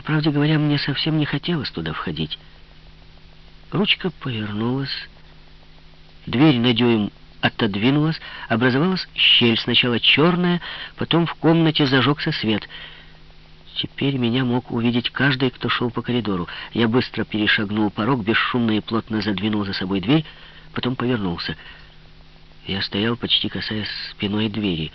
По правде говоря, мне совсем не хотелось туда входить. Ручка повернулась, дверь на дюйм отодвинулась, образовалась щель, сначала черная, потом в комнате зажегся свет. Теперь меня мог увидеть каждый, кто шел по коридору. Я быстро перешагнул порог, бесшумно и плотно задвинул за собой дверь, потом повернулся. Я стоял, почти касаясь спиной двери.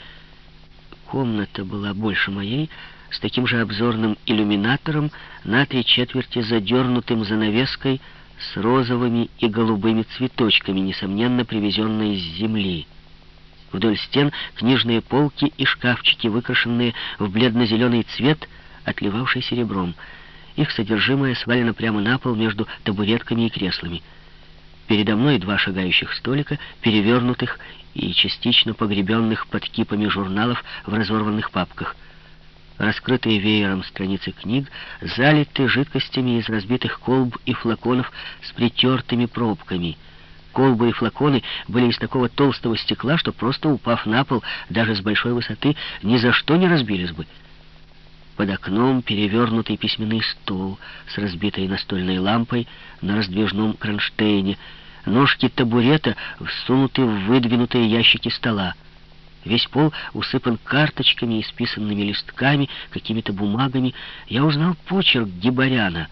Комната была больше моей, с таким же обзорным иллюминатором, на три четверти задернутым занавеской, с розовыми и голубыми цветочками, несомненно, привезенные с земли. Вдоль стен книжные полки и шкафчики, выкрашенные в бледно-зеленый цвет, отливавший серебром. Их содержимое свалено прямо на пол между табуретками и креслами. Передо мной два шагающих столика, перевернутых и частично погребенных под кипами журналов в разорванных папках — Раскрытые веером страницы книг залиты жидкостями из разбитых колб и флаконов с притертыми пробками. Колбы и флаконы были из такого толстого стекла, что просто упав на пол, даже с большой высоты, ни за что не разбились бы. Под окном перевернутый письменный стол с разбитой настольной лампой на раздвижном кронштейне, ножки табурета всунуты в выдвинутые ящики стола. Весь пол усыпан карточками, исписанными листками, какими-то бумагами. Я узнал почерк Гибаряна.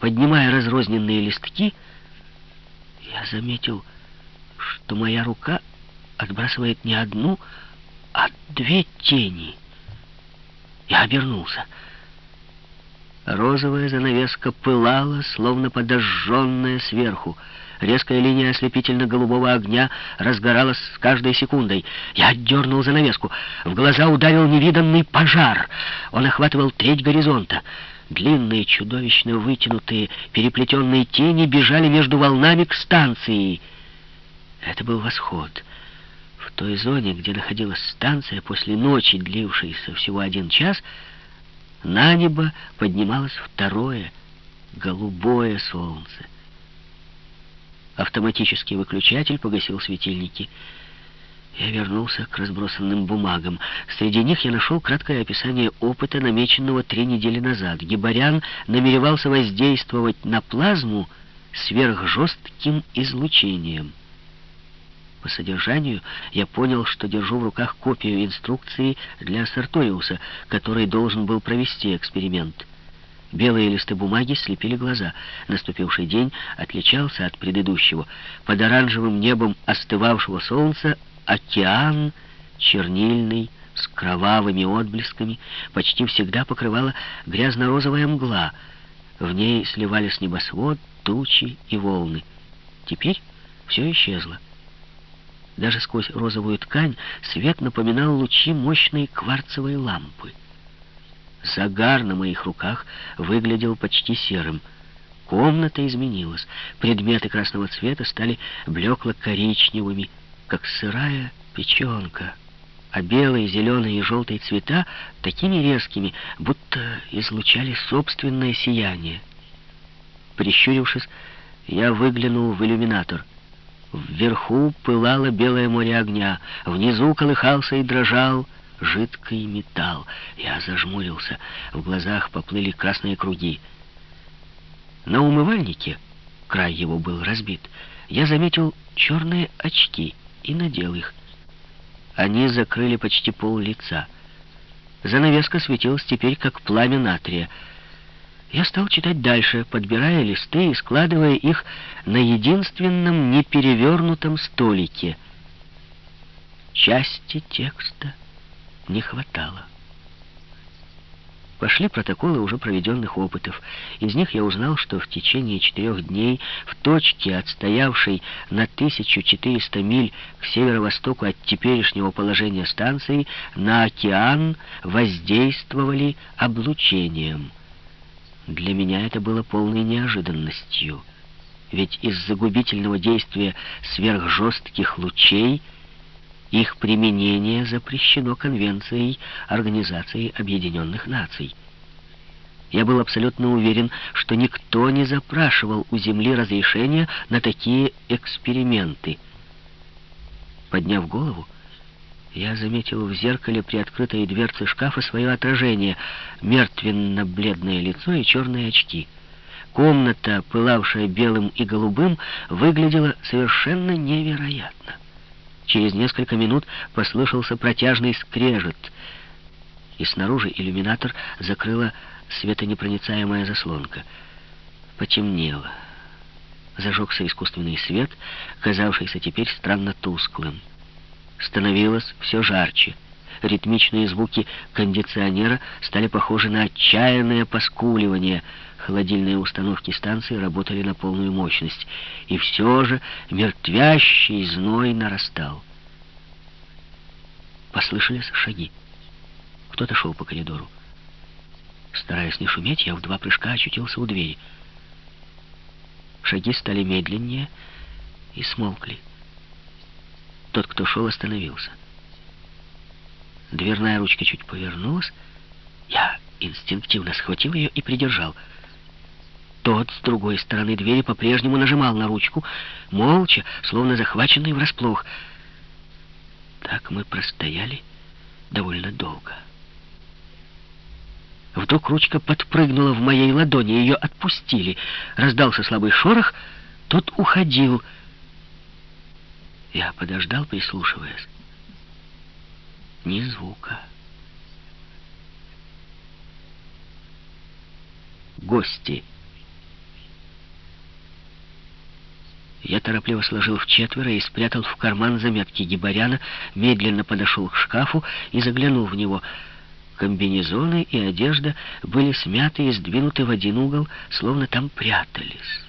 Поднимая разрозненные листки, я заметил, что моя рука отбрасывает не одну, а две тени. Я обернулся. Розовая занавеска пылала, словно подожженная сверху. Резкая линия ослепительно-голубого огня разгоралась с каждой секундой. Я отдернул занавеску. В глаза ударил невиданный пожар. Он охватывал треть горизонта. Длинные, чудовищно вытянутые, переплетенные тени бежали между волнами к станции. Это был восход. В той зоне, где находилась станция, после ночи, длившейся всего один час, на небо поднималось второе, голубое солнце. Автоматический выключатель погасил светильники. Я вернулся к разбросанным бумагам. Среди них я нашел краткое описание опыта, намеченного три недели назад. Гибарян намеревался воздействовать на плазму сверхжестким излучением. По содержанию я понял, что держу в руках копию инструкции для Сарториуса, который должен был провести эксперимент. Белые листы бумаги слепили глаза. Наступивший день отличался от предыдущего. Под оранжевым небом остывавшего солнца океан чернильный, с кровавыми отблесками, почти всегда покрывала грязно-розовая мгла. В ней сливались небосвод, тучи и волны. Теперь все исчезло. Даже сквозь розовую ткань свет напоминал лучи мощной кварцевой лампы. Загар на моих руках выглядел почти серым. Комната изменилась. Предметы красного цвета стали блекло-коричневыми, как сырая печенка. А белые, зеленые и желтые цвета такими резкими, будто излучали собственное сияние. Прищурившись, я выглянул в иллюминатор. Вверху пылало белое море огня, внизу колыхался и дрожал жидкий металл. Я зажмурился, в глазах поплыли красные круги. На умывальнике, край его был разбит, я заметил черные очки и надел их. Они закрыли почти пол лица. Занавеска светилась теперь, как пламя натрия. Я стал читать дальше, подбирая листы и складывая их на единственном неперевернутом столике. Части текста не хватало. Пошли протоколы уже проведенных опытов. Из них я узнал, что в течение четырех дней в точке, отстоявшей на 1400 миль к северо-востоку от теперешнего положения станции, на океан воздействовали облучением. Для меня это было полной неожиданностью. Ведь из-за губительного действия сверхжестких лучей — их применение запрещено Конвенцией Организации Объединенных Наций. Я был абсолютно уверен, что никто не запрашивал у Земли разрешения на такие эксперименты. Подняв голову, я заметил в зеркале при открытой дверце шкафа свое отражение, мертвенно-бледное лицо и черные очки. Комната, пылавшая белым и голубым, выглядела совершенно невероятно. Через несколько минут послышался протяжный скрежет, и снаружи иллюминатор закрыла светонепроницаемая заслонка. Потемнело. Зажегся искусственный свет, казавшийся теперь странно тусклым. Становилось все жарче. Ритмичные звуки кондиционера стали похожи на отчаянное поскуливание. Холодильные установки станции работали на полную мощность. И все же мертвящий зной нарастал. Послышались шаги. Кто-то шел по коридору. Стараясь не шуметь, я в два прыжка очутился у двери. Шаги стали медленнее и смолкли. Тот, кто шел, остановился. Дверная ручка чуть повернулась. Я инстинктивно схватил ее и придержал. Тот с другой стороны двери по-прежнему нажимал на ручку, молча, словно захваченный врасплох. Так мы простояли довольно долго. Вдруг ручка подпрыгнула в моей ладони, ее отпустили. Раздался слабый шорох, тот уходил. Я подождал, прислушиваясь. Ни звука. Гости. Я торопливо сложил в четверо и спрятал в карман заметки Гибаряна, медленно подошел к шкафу и заглянул в него. Комбинезоны и одежда были смяты и сдвинуты в один угол, словно там прятались.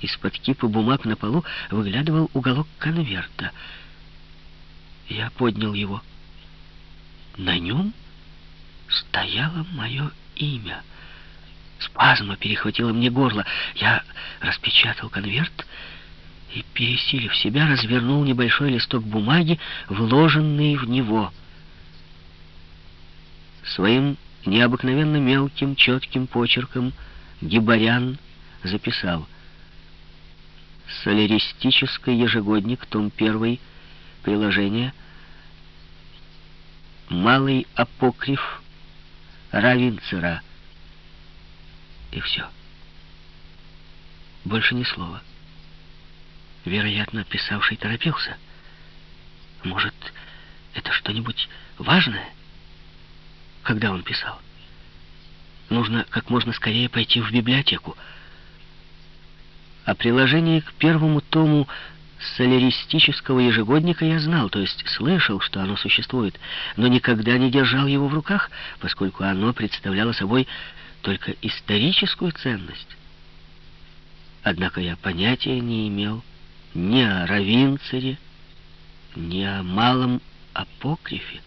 Из-под кипы бумаг на полу выглядывал уголок конверта. Я поднял его. На нем стояло мое имя. Спазма перехватила мне горло. Я распечатал конверт и, пересилив себя, развернул небольшой листок бумаги, вложенный в него. Своим необыкновенно мелким, четким почерком Гибарян записал — Соляристический ежегодник, том 1, приложение, малый апокриф Равинцера. И все. Больше ни слова. Вероятно, писавший торопился. Может, это что-нибудь важное? Когда он писал? Нужно как можно скорее пойти в библиотеку. О приложении к первому тому соляристического ежегодника я знал, то есть слышал, что оно существует, но никогда не держал его в руках, поскольку оно представляло собой только историческую ценность. Однако я понятия не имел ни о Равинцере, ни о малом апокрифе.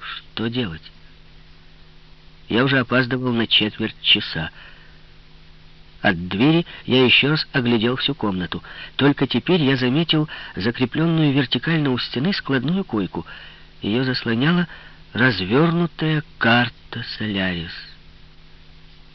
Что делать? Я уже опаздывал на четверть часа. От двери я еще раз оглядел всю комнату. Только теперь я заметил закрепленную вертикально у стены складную койку. Ее заслоняла развернутая карта «Солярис».